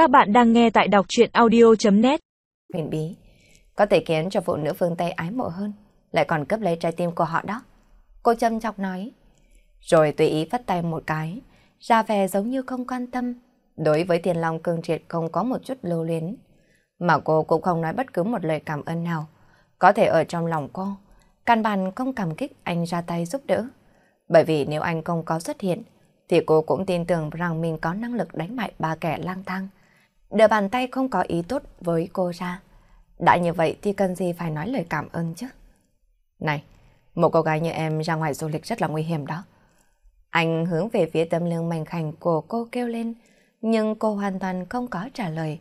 Các bạn đang nghe tại đọc chuyện audio.net Huyền bí, có thể khiến cho phụ nữ phương Tây ái mộ hơn, lại còn cướp lấy trái tim của họ đó. Cô châm chọc nói, rồi tùy ý vắt tay một cái, ra vẻ giống như không quan tâm. Đối với tiền long cương triệt không có một chút lưu luyến, mà cô cũng không nói bất cứ một lời cảm ơn nào. Có thể ở trong lòng cô, căn bản không cảm kích anh ra tay giúp đỡ. Bởi vì nếu anh không có xuất hiện, thì cô cũng tin tưởng rằng mình có năng lực đánh bại ba kẻ lang thang. Đờ bàn tay không có ý tốt với cô ra. Đã như vậy thì cần gì phải nói lời cảm ơn chứ? Này, một cô gái như em ra ngoài du lịch rất là nguy hiểm đó. Anh hướng về phía tâm lương mảnh khảnh của cô kêu lên, nhưng cô hoàn toàn không có trả lời.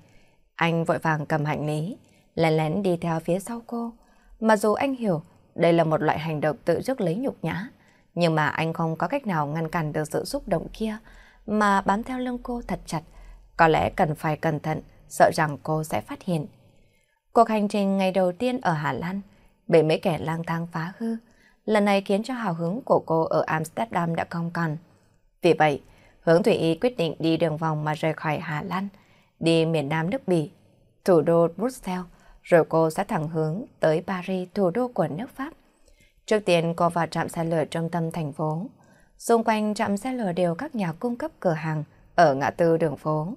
Anh vội vàng cầm hành lý, lén lén đi theo phía sau cô. Mặc dù anh hiểu đây là một loại hành động tự rước lấy nhục nhã, nhưng mà anh không có cách nào ngăn cản được sự xúc động kia, mà bám theo lưng cô thật chặt. Có lẽ cần phải cẩn thận, sợ rằng cô sẽ phát hiện. Cuộc hành trình ngày đầu tiên ở Hà Lan bị mấy kẻ lang thang phá hư, lần này khiến cho hào hứng của cô ở Amsterdam đã không còn. Vì vậy, Hướng Thủy Y quyết định đi đường vòng mà rời khỏi Hà Lan, đi miền Nam nước Bỉ, thủ đô Bruxelles, rồi cô sẽ thẳng hướng tới Paris, thủ đô của nước Pháp. Trước tiên cô vào trạm xe lửa trung tâm thành phố. Xung quanh trạm xe lửa đều các nhà cung cấp cửa hàng ở ngã tư đường phố.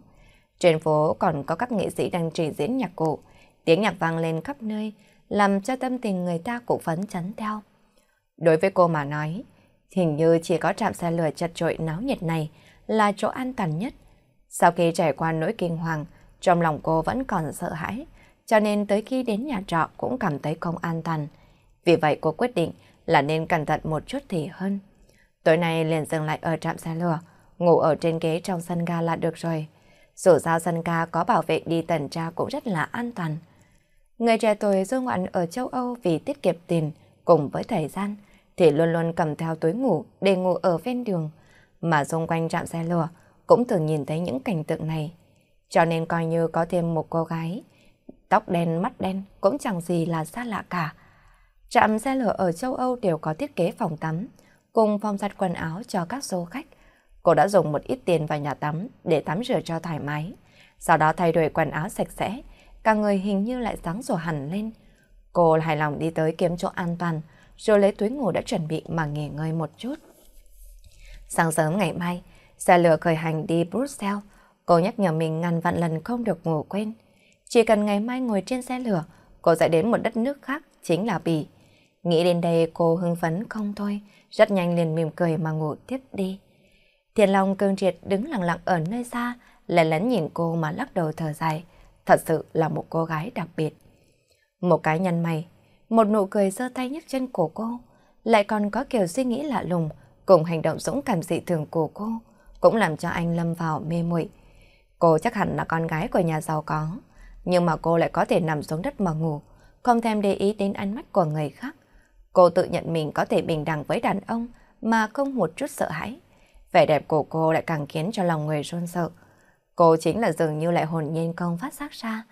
Trên phố còn có các nghệ sĩ đang trình diễn nhạc cụ, tiếng nhạc vang lên khắp nơi, làm cho tâm tình người ta cũng phấn chấn theo. Đối với cô mà nói, hình như chỉ có trạm xe lửa chật trội náo nhiệt này là chỗ an toàn nhất. Sau khi trải qua nỗi kinh hoàng, trong lòng cô vẫn còn sợ hãi, cho nên tới khi đến nhà trọ cũng cảm thấy không an toàn. Vì vậy cô quyết định là nên cẩn thận một chút thì hơn. Tối nay liền dừng lại ở trạm xe lửa, ngủ ở trên ghế trong sân ga là được rồi. Dù sao dân ca có bảo vệ đi tuần tra cũng rất là an toàn. Người trẻ tuổi du ngoạn ở châu Âu vì tiết kiệm tiền cùng với thời gian thì luôn luôn cầm theo túi ngủ để ngủ ở ven đường. Mà xung quanh trạm xe lửa cũng thường nhìn thấy những cảnh tượng này. Cho nên coi như có thêm một cô gái, tóc đen mắt đen cũng chẳng gì là xa lạ cả. Trạm xe lửa ở châu Âu đều có thiết kế phòng tắm, cùng phòng giặt quần áo cho các du khách. Cô đã dùng một ít tiền vào nhà tắm để tắm rửa cho thoải mái. Sau đó thay đổi quần áo sạch sẽ, cả người hình như lại sáng sủa hẳn lên. Cô hài lòng đi tới kiếm chỗ an toàn, rồi lấy túi ngủ đã chuẩn bị mà nghỉ ngơi một chút. Sáng sớm ngày mai, xe lửa khởi hành đi Brussels. Cô nhắc nhở mình ngàn vạn lần không được ngủ quên. Chỉ cần ngày mai ngồi trên xe lửa, cô sẽ đến một đất nước khác, chính là Bỉ. Nghĩ đến đây cô hưng phấn không thôi, rất nhanh liền mỉm cười mà ngủ tiếp đi. Thiền Long cương triệt đứng lặng lặng ở nơi xa, lén lén nhìn cô mà lắc đầu thở dài. Thật sự là một cô gái đặc biệt. Một cái nhăn mày, một nụ cười giơ tay nhấc chân của cô, lại còn có kiểu suy nghĩ lạ lùng, cùng hành động dũng cảm dị thường của cô, cũng làm cho anh lâm vào mê muội. Cô chắc hẳn là con gái của nhà giàu có, nhưng mà cô lại có thể nằm xuống đất mà ngủ, không thèm để ý đến ánh mắt của người khác. Cô tự nhận mình có thể bình đẳng với đàn ông mà không một chút sợ hãi. Vẻ đẹp của cô lại càng khiến cho lòng người run sợ. Cô chính là dường như lại hồn nhiên không phát giác ra.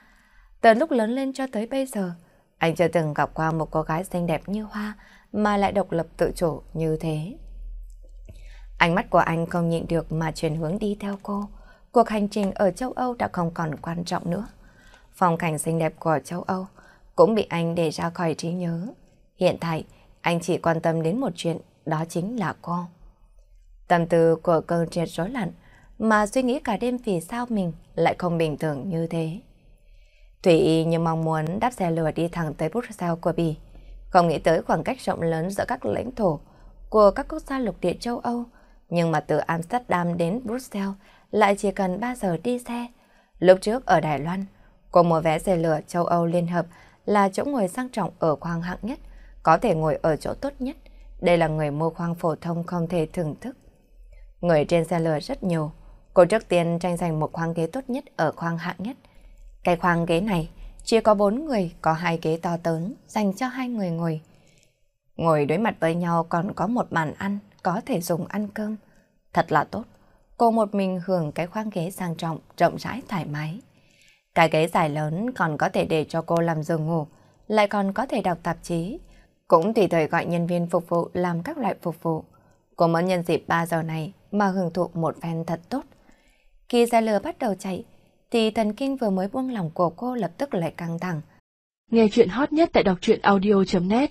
Từ lúc lớn lên cho tới bây giờ, anh chưa từng gặp qua một cô gái xinh đẹp như Hoa mà lại độc lập tự chủ như thế. Ánh mắt của anh không nhịn được mà chuyển hướng đi theo cô. Cuộc hành trình ở châu Âu đã không còn quan trọng nữa. Phong cảnh xinh đẹp của châu Âu cũng bị anh để ra khỏi trí nhớ. Hiện tại, anh chỉ quan tâm đến một chuyện, đó chính là cô. Tâm tư của cơn triệt rối loạn, mà suy nghĩ cả đêm vì sao mình lại không bình thường như thế. Thủy Y như mong muốn đáp xe lửa đi thẳng tới Brussels của Bỉ. Không nghĩ tới khoảng cách rộng lớn giữa các lãnh thổ của các quốc gia lục địa châu Âu. Nhưng mà từ Amsterdam đến Brussels lại chỉ cần 3 giờ đi xe. Lúc trước ở Đài Loan, cô mua vé xe lửa châu Âu Liên Hợp là chỗ ngồi sang trọng ở khoang hạng nhất, có thể ngồi ở chỗ tốt nhất. Đây là người mua khoang phổ thông không thể thưởng thức. Người trên xe lửa rất nhiều. Cô trước tiên tranh giành một khoang ghế tốt nhất ở khoang hạng nhất. Cái khoang ghế này chỉ có bốn người, có hai ghế to lớn dành cho hai người ngồi. Ngồi đối mặt với nhau còn có một bàn ăn có thể dùng ăn cơm. Thật là tốt. Cô một mình hưởng cái khoang ghế sang trọng, rộng rãi thoải mái. Cái ghế dài lớn còn có thể để cho cô làm giường ngủ, lại còn có thể đọc tạp chí. Cũng tùy thời gọi nhân viên phục vụ làm các loại phục vụ. Cô muốn nhân dịp 3 giờ này mà hưởng thụ một phen thật tốt. Khi xe lửa bắt đầu chạy, thì thần kinh vừa mới buông lỏng của cô lập tức lại căng thẳng. Nghe chuyện hot nhất tại đọc truyện audio.net